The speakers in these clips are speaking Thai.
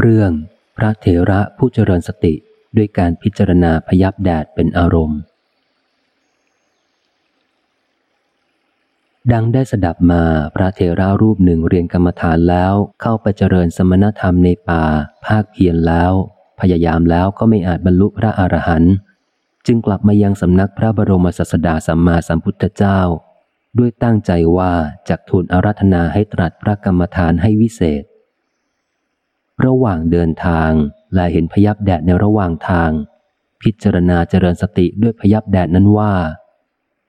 เรื่องพระเถระผู้เจริญสติด้วยการพิจารณาพยับแดดเป็นอารมณ์ ดังได้สดับมาพระเถระรูปหนึ่งเรียนกรรมฐานแล้วเข้าไปเจริญสมณธรรมในป่า ภาคเพียรแล้ว พยายามแล้วก็ไม่อาจบรรลุพระอรหันต์จึงกลับมายังสำนักพระบรมศาสดาสัมมาสัมพุทธเจ้า ด้วยตั้งใจว่าจะทูลอารัธนาให้ตรัสพระกรรมฐานให้วิเศษ ระหว่างเดินทางและเห็นพยับแดดในระหว่างทาง พิจารณาเจริญสติด้วยพยับแดดนั้นว่า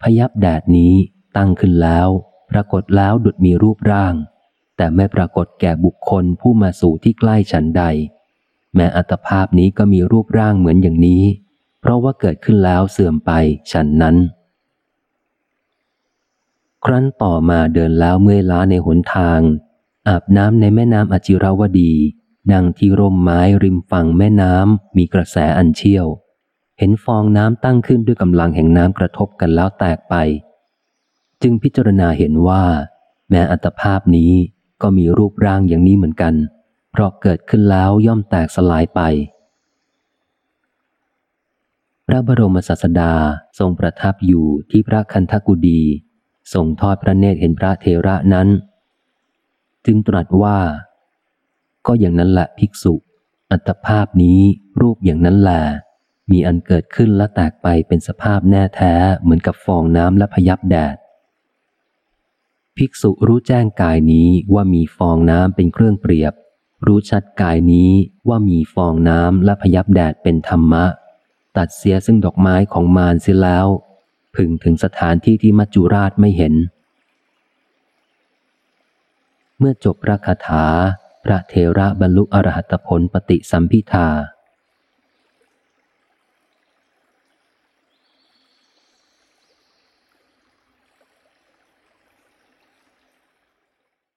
พยับแดดนี้ตั้งขึ้นแล้ว ปรากฏแล้วดุดมีรูปร่าง แต่ไม่ปรากฏแก่บุคคลผู้มาสู่ที่ใกล้ฉันใด แม้อัตภาพนี้ก็มีรูปร่างเหมือนอย่างนี้ เพราะว่าเกิดขึ้นแล้วเสื่อมไปฉันนั้น ครั้นต่อมาเดินแล้วเมื่อยล้าในหนทางอาบน้ำในแม่น้ำอจิราวดี นั่งที่ร่มไม้ริมฝั่งแม่น้ำมีกระแสอันเชี่ยว เห็นฟองน้ำตั้งขึ้นด้วยกำลังแห่งน้ำกระทบกันแล้วแตกไป จึงพิจารณาเห็นว่า แม้อัตภาพนี้ก็มีรูปร่างอย่างนี้เหมือนกัน เพราะเกิดขึ้นแล้วย่อมแตกสลายไปพระบรมศาสดาทรงประทับอยู่ที่พระคันธกุดีทรงทอดพระเนตรเห็นพระเทระนั้น จึงตรัสว่า ก็อย่างนั้นแหละภิกษุ อัตภาพนี้รูปอย่างนั้นแหละมีอันเกิดขึ้นและแตกไปเป็นสภาพแน่แท้เหมือนกับฟองน้ำและพยับแดด ภิกษุรู้แจ้งกายนี้ว่ามีฟองน้ำเป็นเครื่องเปรียบ รู้ชัดกายนี้ว่ามีฟองน้ำและพยับแดดเป็นธรรมะ ตัดเสียซึ่งดอกไม้ของมารเสียแล้ว พึงถึงสถานที่ที่มัจจุราชไม่เห็น เมื่อจบพระคาถา พระเทระบรรลุอรหัตผลปฏิสัมพิทา